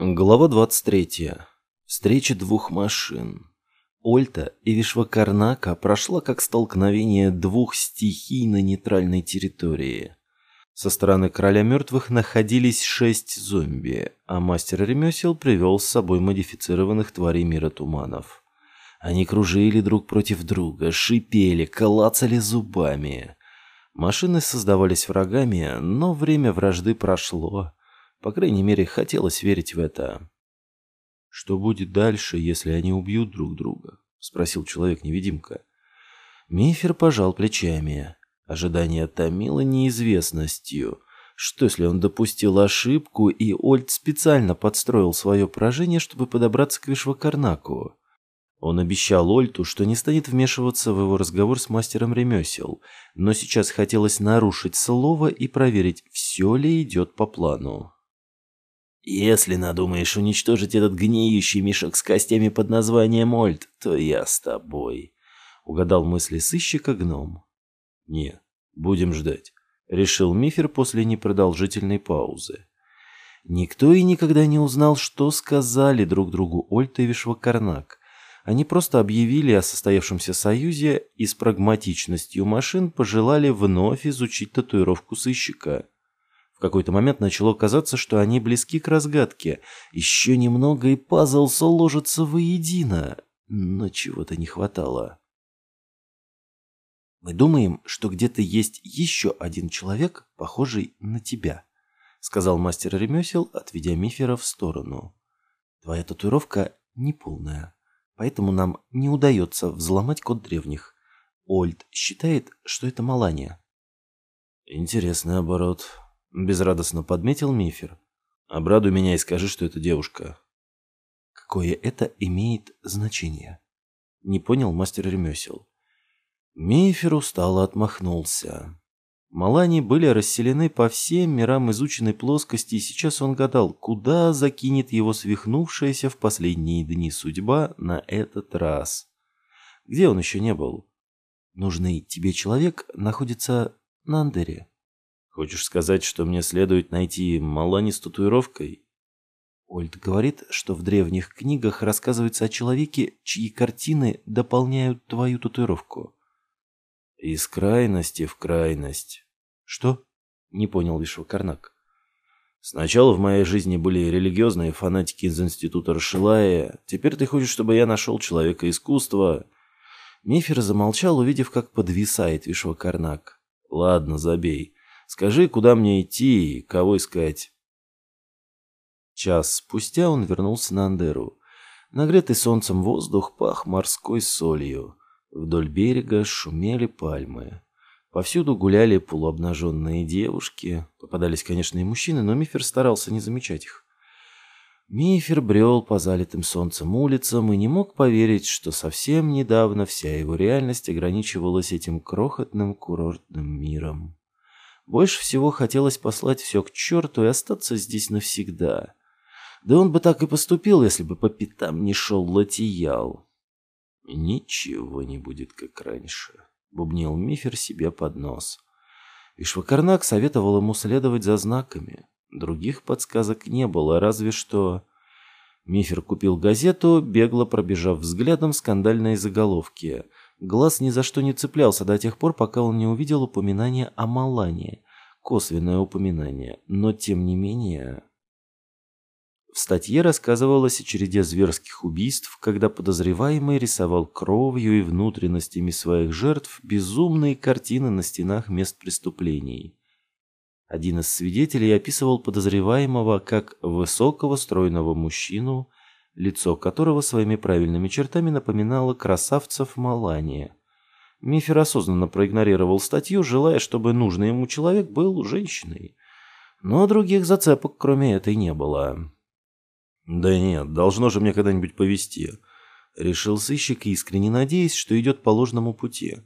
Глава 23. Встреча двух машин. Ольта и Вишвакарнака прошла как столкновение двух стихий на нейтральной территории. Со стороны короля мертвых находились шесть зомби, а мастер ремесел привел с собой модифицированных тварей мира туманов. Они кружили друг против друга, шипели, клацали зубами. Машины создавались врагами, но время вражды прошло. По крайней мере, хотелось верить в это. «Что будет дальше, если они убьют друг друга?» — спросил человек-невидимка. Мифер пожал плечами. Ожидание томило неизвестностью. Что, если он допустил ошибку, и Ольд специально подстроил свое поражение, чтобы подобраться к Вишвакарнаку? Он обещал Ольту, что не станет вмешиваться в его разговор с мастером ремесел, но сейчас хотелось нарушить слово и проверить, все ли идет по плану. Если надумаешь уничтожить этот гниющий мешок с костями под названием Ольд, то я с тобой. Угадал мысли сыщика гном. Не, будем ждать. Решил Мифер после непродолжительной паузы. Никто и никогда не узнал, что сказали друг другу Ольд и Вишвакарнак. Они просто объявили о состоявшемся союзе и с прагматичностью машин пожелали вновь изучить татуировку сыщика. В какой-то момент начало казаться, что они близки к разгадке. Еще немного и пазл сложится воедино. Но чего-то не хватало. «Мы думаем, что где-то есть еще один человек, похожий на тебя», сказал мастер ремесел, отведя Мифера в сторону. «Твоя татуировка неполная, поэтому нам не удается взломать код древних. Ольд считает, что это Малания». «Интересный оборот», Безрадостно подметил Мифер. Обрадуй меня и скажи, что это девушка. Какое это имеет значение? Не понял мастер ремесел. Мифер устало отмахнулся. Малани были расселены по всем мирам изученной плоскости, и сейчас он гадал, куда закинет его свихнувшаяся в последние дни судьба на этот раз. Где он еще не был? Нужный тебе человек находится на Андере. Хочешь сказать, что мне следует найти Малани с татуировкой? Ольд говорит, что в древних книгах рассказывается о человеке, чьи картины дополняют твою татуировку. Из крайности в крайность. Что? Не понял Вишвакарнак. Сначала в моей жизни были религиозные фанатики из института Рашилая. Теперь ты хочешь, чтобы я нашел человека искусства? Мифер замолчал, увидев, как подвисает Вишвакарнак. Ладно, забей. Скажи, куда мне идти и кого искать?» Час спустя он вернулся на Андеру. Нагретый солнцем воздух пах морской солью. Вдоль берега шумели пальмы. Повсюду гуляли полуобнаженные девушки. Попадались, конечно, и мужчины, но Мифер старался не замечать их. Мифер брел по залитым солнцем улицам и не мог поверить, что совсем недавно вся его реальность ограничивалась этим крохотным курортным миром. Больше всего хотелось послать все к черту и остаться здесь навсегда. Да он бы так и поступил, если бы по пятам не шел Латиял. «Ничего не будет, как раньше», — бубнил Мифер себе под нос. И Швакарнак советовал ему следовать за знаками. Других подсказок не было, разве что... Мифер купил газету, бегло пробежав взглядом скандальные заголовки — Глаз ни за что не цеплялся до тех пор, пока он не увидел упоминание о Малане. Косвенное упоминание, но тем не менее... В статье рассказывалось о череде зверских убийств, когда подозреваемый рисовал кровью и внутренностями своих жертв безумные картины на стенах мест преступлений. Один из свидетелей описывал подозреваемого как высокого стройного мужчину, лицо которого своими правильными чертами напоминало красавцев Малания. Мифер осознанно проигнорировал статью, желая, чтобы нужный ему человек был женщиной. Но других зацепок, кроме этой, не было. «Да нет, должно же мне когда-нибудь повезти», — решил сыщик, искренне надеясь, что идет по ложному пути.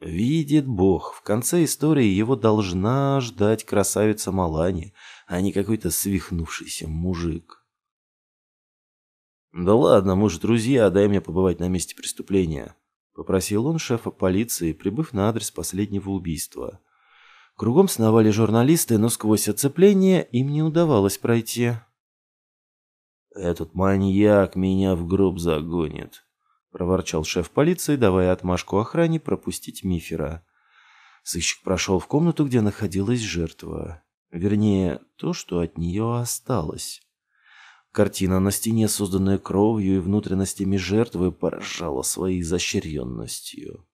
«Видит Бог, в конце истории его должна ждать красавица Малани, а не какой-то свихнувшийся мужик». «Да ладно, мы же друзья, дай мне побывать на месте преступления», — попросил он шефа полиции, прибыв на адрес последнего убийства. Кругом сновали журналисты, но сквозь оцепление им не удавалось пройти. Этот маньяк меня в гроб загонит, проворчал шеф полиции, давая отмашку охране пропустить Мифера. Сыщик прошел в комнату, где находилась жертва. Вернее, то, что от нее осталось. Картина на стене, созданная кровью и внутренностями жертвы, поражала своей изощренностью.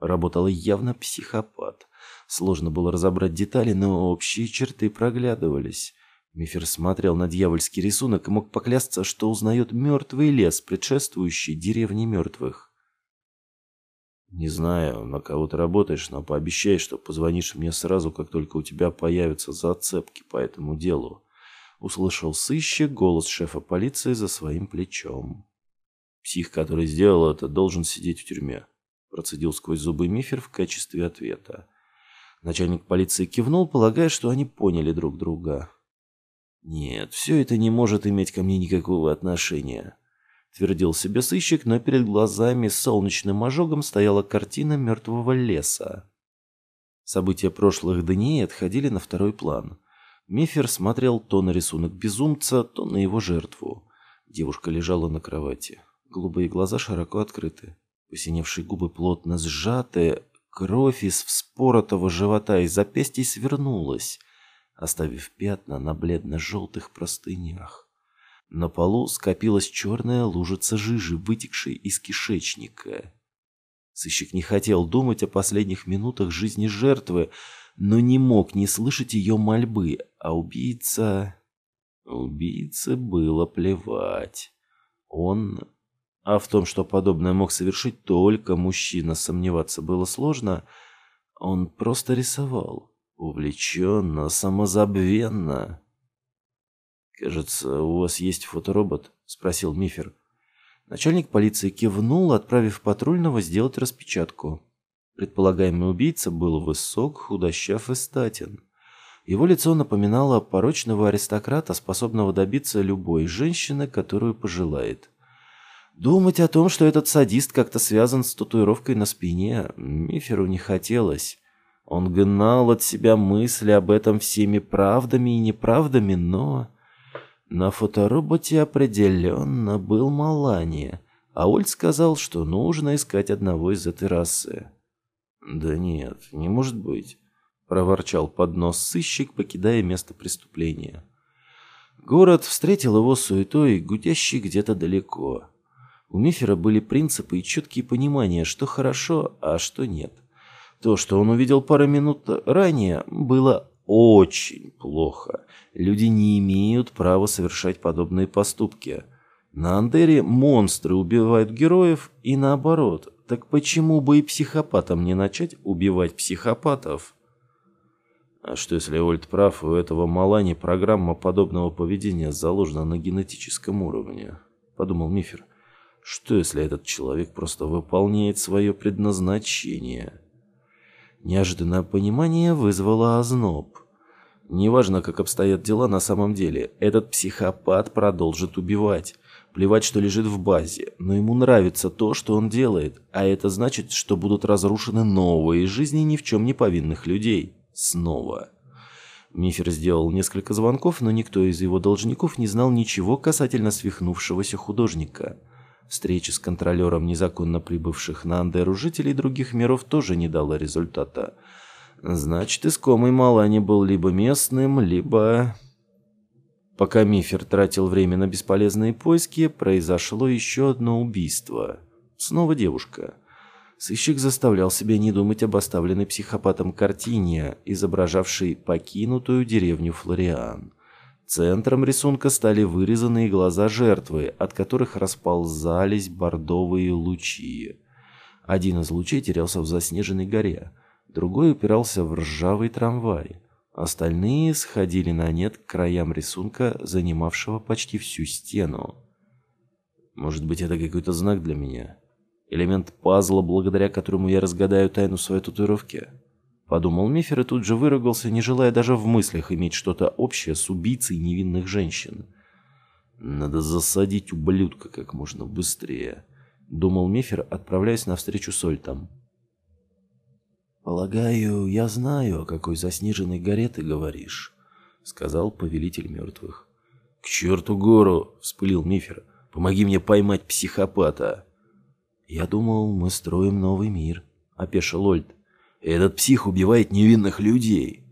Работал явно психопат. Сложно было разобрать детали, но общие черты проглядывались. Мифер смотрел на дьявольский рисунок и мог поклясться, что узнает мертвый лес, предшествующий деревне мертвых. «Не знаю, на кого ты работаешь, но пообещай, что позвонишь мне сразу, как только у тебя появятся зацепки по этому делу», — услышал сыщик голос шефа полиции за своим плечом. «Псих, который сделал это, должен сидеть в тюрьме», — процедил сквозь зубы Мифер в качестве ответа. Начальник полиции кивнул, полагая, что они поняли друг друга. «Нет, все это не может иметь ко мне никакого отношения», — твердил себе сыщик, но перед глазами с солнечным ожогом стояла картина мертвого леса. События прошлых дней отходили на второй план. Мифер смотрел то на рисунок безумца, то на его жертву. Девушка лежала на кровати. Голубые глаза широко открыты. Посиневшие губы плотно сжаты, кровь из вспоротого живота и запястья свернулась — оставив пятна на бледно-желтых простынях. На полу скопилась черная лужица жижи, вытекшей из кишечника. Сыщик не хотел думать о последних минутах жизни жертвы, но не мог не слышать ее мольбы, а убийца... Убийце было плевать. Он... А в том, что подобное мог совершить только мужчина, сомневаться было сложно. Он просто рисовал. Увлеченно, самозабвенно. «Кажется, у вас есть фоторобот?» — спросил Мифер. Начальник полиции кивнул, отправив патрульного сделать распечатку. Предполагаемый убийца был высок, худощав и статен. Его лицо напоминало порочного аристократа, способного добиться любой женщины, которую пожелает. Думать о том, что этот садист как-то связан с татуировкой на спине, Миферу не хотелось. Он гнал от себя мысли об этом всеми правдами и неправдами, но... На фотороботе определенно был Малания, а Ольд сказал, что нужно искать одного из этой расы. «Да нет, не может быть», — проворчал под нос сыщик, покидая место преступления. Город встретил его суетой, гудящий где-то далеко. У Мифера были принципы и четкие понимания, что хорошо, а что нет. То, что он увидел пару минут ранее, было очень плохо. Люди не имеют права совершать подобные поступки. На Андере монстры убивают героев и наоборот. Так почему бы и психопатам не начать убивать психопатов? А что если Ольд прав, у этого Малани программа подобного поведения заложена на генетическом уровне? Подумал Мифер. Что если этот человек просто выполняет свое предназначение? Неожиданное понимание вызвало озноб. Неважно, как обстоят дела на самом деле, этот психопат продолжит убивать. Плевать, что лежит в базе, но ему нравится то, что он делает, а это значит, что будут разрушены новые жизни ни в чем не повинных людей. Снова. Мифер сделал несколько звонков, но никто из его должников не знал ничего касательно свихнувшегося художника – Встреча с контролером незаконно прибывших на Андеру жителей других миров тоже не дала результата. Значит, искомый Малани был либо местным, либо... Пока Мифер тратил время на бесполезные поиски, произошло еще одно убийство. Снова девушка. Сыщик заставлял себя не думать об оставленной психопатом картине, изображавшей покинутую деревню Флориан. Центром рисунка стали вырезанные глаза жертвы, от которых расползались бордовые лучи. Один из лучей терялся в заснеженной горе, другой упирался в ржавый трамвай. Остальные сходили на нет к краям рисунка, занимавшего почти всю стену. Может быть, это какой-то знак для меня? Элемент пазла, благодаря которому я разгадаю тайну своей татуировки? Подумал Мифер и тут же выругался, не желая даже в мыслях иметь что-то общее с убийцей невинных женщин. «Надо засадить ублюдка как можно быстрее», — думал Мифер, отправляясь навстречу с Ольтом. «Полагаю, я знаю, о какой заснеженной горе ты говоришь», — сказал повелитель мертвых. «К черту гору!» – вспылил Мифер. «Помоги мне поймать психопата!» «Я думал, мы строим новый мир», – опешил Ольд. «Этот псих убивает невинных людей!»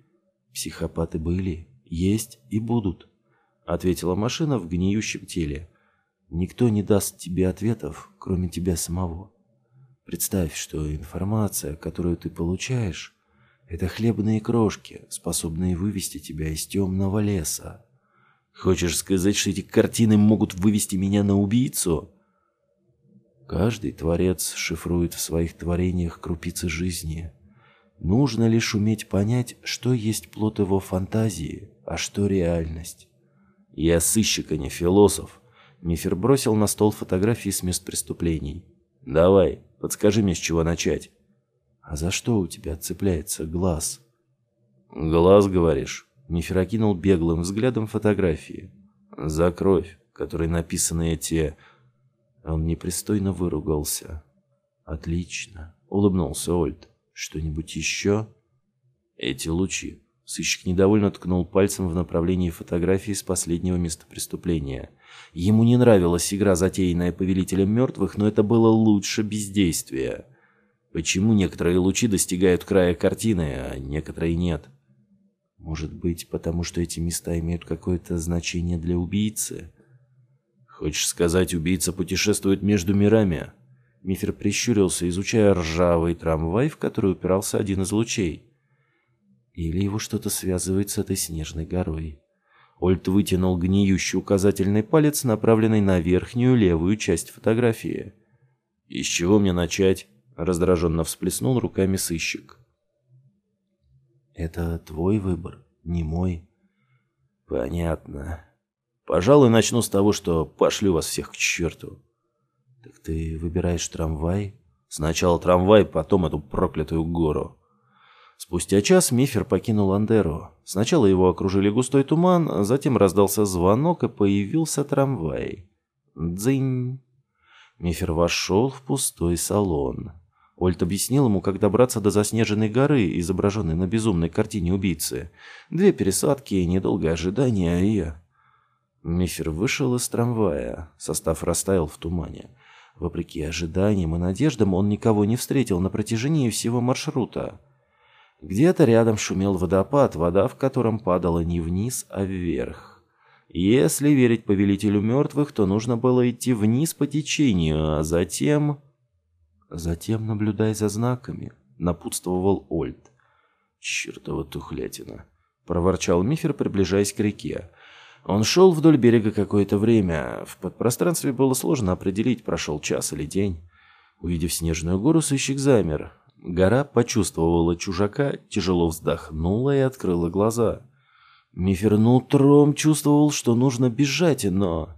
«Психопаты были, есть и будут», – ответила машина в гниющем теле. «Никто не даст тебе ответов, кроме тебя самого. Представь, что информация, которую ты получаешь, это хлебные крошки, способные вывести тебя из темного леса. Хочешь сказать, что эти картины могут вывести меня на убийцу? Каждый творец шифрует в своих творениях крупицы жизни. Нужно лишь уметь понять, что есть плод его фантазии, а что реальность. Я сыщик, а не философ. Мифер бросил на стол фотографии с мест преступлений. Давай, подскажи мне, с чего начать. А за что у тебя цепляется глаз? Глаз, говоришь? Мифер окинул беглым взглядом фотографии. «За кровь, которой написаны эти...» Он непристойно выругался. «Отлично», — улыбнулся Ольд. «Что-нибудь еще?» «Эти лучи». Сыщик недовольно ткнул пальцем в направлении фотографии с последнего места преступления. Ему не нравилась игра, затеянная повелителем мертвых, но это было лучше бездействия. Почему некоторые лучи достигают края картины, а некоторые нет? Может быть, потому что эти места имеют какое-то значение для убийцы? Хочешь сказать, убийца путешествует между мирами? Мифер прищурился, изучая ржавый трамвай, в который упирался один из лучей. Или его что-то связывает с этой снежной горой. Ольт вытянул гниющий указательный палец, направленный на верхнюю левую часть фотографии. «И с чего мне начать?» — раздраженно всплеснул руками сыщик. Это твой выбор, не мой. Понятно. Пожалуй, начну с того, что пошлю вас всех к черту. Так ты выбираешь трамвай? Сначала трамвай, потом эту проклятую гору. Спустя час Мифер покинул Андеру. Сначала его окружили густой туман, затем раздался звонок и появился трамвай. Дзынь. Мифер вошел в пустой салон. Ольт объяснил ему, как добраться до заснеженной горы, изображенной на безумной картине убийцы. Две пересадки, недолгое ожидание и... Мифер вышел из трамвая. Состав растаял в тумане. Вопреки ожиданиям и надеждам, он никого не встретил на протяжении всего маршрута. Где-то рядом шумел водопад, вода в котором падала не вниз, а вверх. Если верить повелителю мертвых, то нужно было идти вниз по течению, а затем... Затем наблюдай за знаками, напутствовал Ольд. Чертова тухлятина, проворчал Мифер, приближаясь к реке. Он шел вдоль берега какое-то время. В подпространстве было сложно определить, прошел час или день. Увидев снежную гору, сыщик замер. Гора почувствовала чужака, тяжело вздохнула и открыла глаза. Мифер нутром чувствовал, что нужно бежать, но...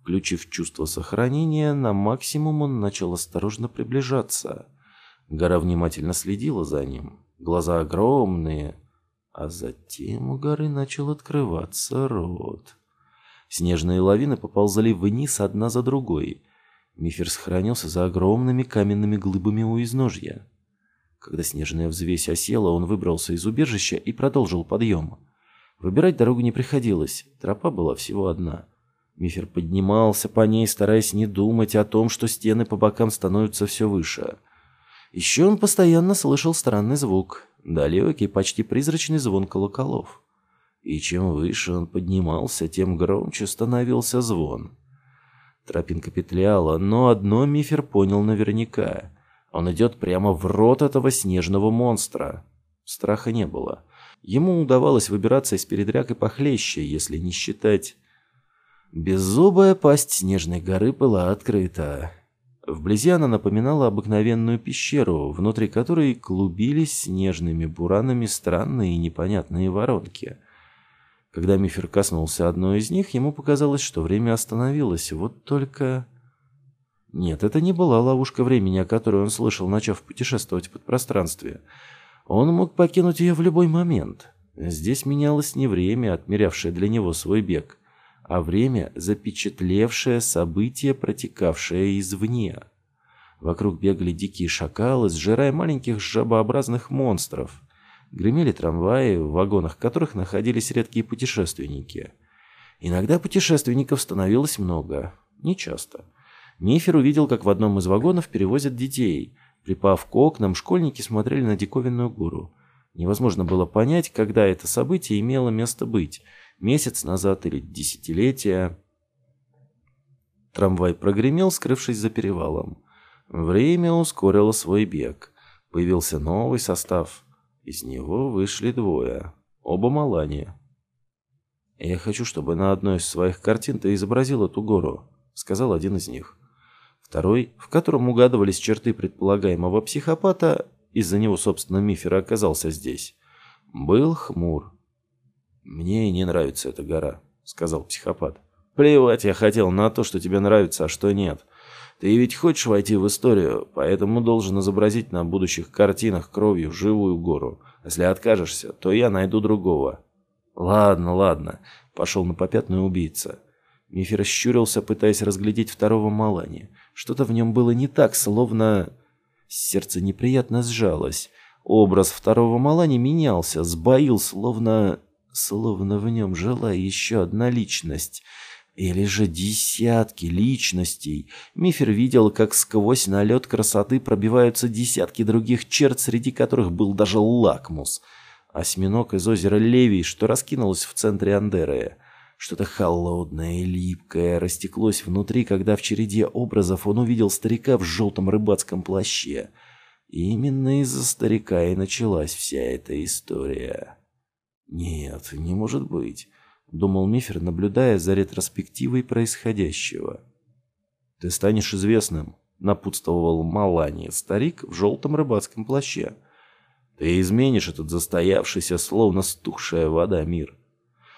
Включив чувство сохранения, на максимум он начал осторожно приближаться. Гора внимательно следила за ним. Глаза огромные. А затем у горы начал открываться рот. Снежные лавины поползали вниз одна за другой. Мифер сохранился за огромными каменными глыбами у изножья. Когда снежная взвесь осела, он выбрался из убежища и продолжил подъем. Выбирать дорогу не приходилось, тропа была всего одна. Мифер поднимался по ней, стараясь не думать о том, что стены по бокам становятся все выше. Еще он постоянно слышал странный звук, далекий, почти призрачный звон колоколов. И чем выше он поднимался, тем громче становился звон. Тропинка петляла, но одно Мифер понял наверняка. Он идет прямо в рот этого снежного монстра. Страха не было. Ему удавалось выбираться из передряг и похлеще, если не считать Беззубая пасть снежной горы была открыта. Вблизи она напоминала обыкновенную пещеру, внутри которой клубились снежными буранами странные и непонятные воронки. Когда Мифер коснулся одной из них, ему показалось, что время остановилось. Вот только... Нет, это не была ловушка времени, о которой он слышал, начав путешествовать в подпространстве. Он мог покинуть ее в любой момент. Здесь менялось не время, отмерявшее для него свой бег, а время, запечатлевшее события, протекавшее извне. Вокруг бегали дикие шакалы, сжирая маленьких жабообразных монстров. Гремели трамваи, в вагонах которых находились редкие путешественники. Иногда путешественников становилось много, не часто. Мифер увидел, как в одном из вагонов перевозят детей. Припав к окнам, школьники смотрели на диковинную гору. Невозможно было понять, когда это событие имело место быть. Месяц назад или десятилетия. Трамвай прогремел, скрывшись за перевалом. Время ускорило свой бег. Появился новый состав. Из него вышли двое. Оба Малани. «Я хочу, чтобы на одной из своих картин ты изобразил эту гору», — сказал один из них. Второй, в котором угадывались черты предполагаемого психопата, из-за него, собственно, Мифер оказался здесь, был хмур. «Мне не нравится эта гора», — сказал психопат. «Плевать я хотел на то, что тебе нравится, а что нет. Ты ведь хочешь войти в историю, поэтому должен изобразить на будущих картинах кровью живую гору. Если откажешься, то я найду другого». «Ладно, ладно», — пошел на попятную убийца. Мифер щурился, пытаясь разглядеть второго Малани. Что-то в нем было не так, словно... Сердце неприятно сжалось. Образ второго Малани менялся, сбоил, словно... Словно в нем жила еще одна личность. Или же десятки личностей. Мифер видел, как сквозь налет красоты пробиваются десятки других черт, среди которых был даже лакмус. Осьминог из озера Левий, что раскинулось в центре Андеры. Что-то холодное и липкое растеклось внутри, когда в череде образов он увидел старика в желтом рыбацком плаще. И именно из-за старика и началась вся эта история. «Нет, не может быть», — думал Мифер, наблюдая за ретроспективой происходящего. «Ты станешь известным», — напутствовал Малани, старик в желтом рыбацком плаще. «Ты изменишь этот застоявшийся, словно стухшая вода, мир».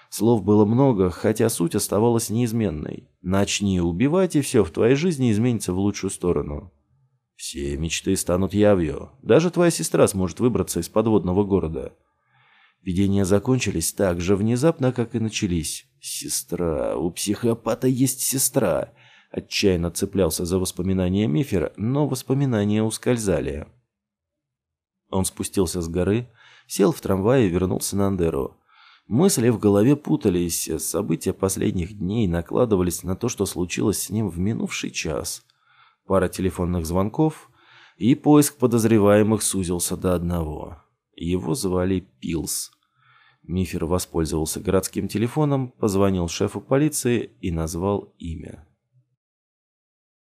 Слов было много, хотя суть оставалась неизменной. Начни убивать, и все в твоей жизни изменится в лучшую сторону. Все мечты станут явью. Даже твоя сестра сможет выбраться из подводного города. Видения закончились так же внезапно, как и начались. Сестра. У психопата есть сестра. Отчаянно цеплялся за воспоминания Мифера, но воспоминания ускользали. Он спустился с горы, сел в трамвай и вернулся на Андеру. Мысли в голове путались, события последних дней накладывались на то, что случилось с ним в минувший час. Пара телефонных звонков, и поиск подозреваемых сузился до одного. Его звали Пилс. Мифер воспользовался городским телефоном, позвонил шефу полиции и назвал имя.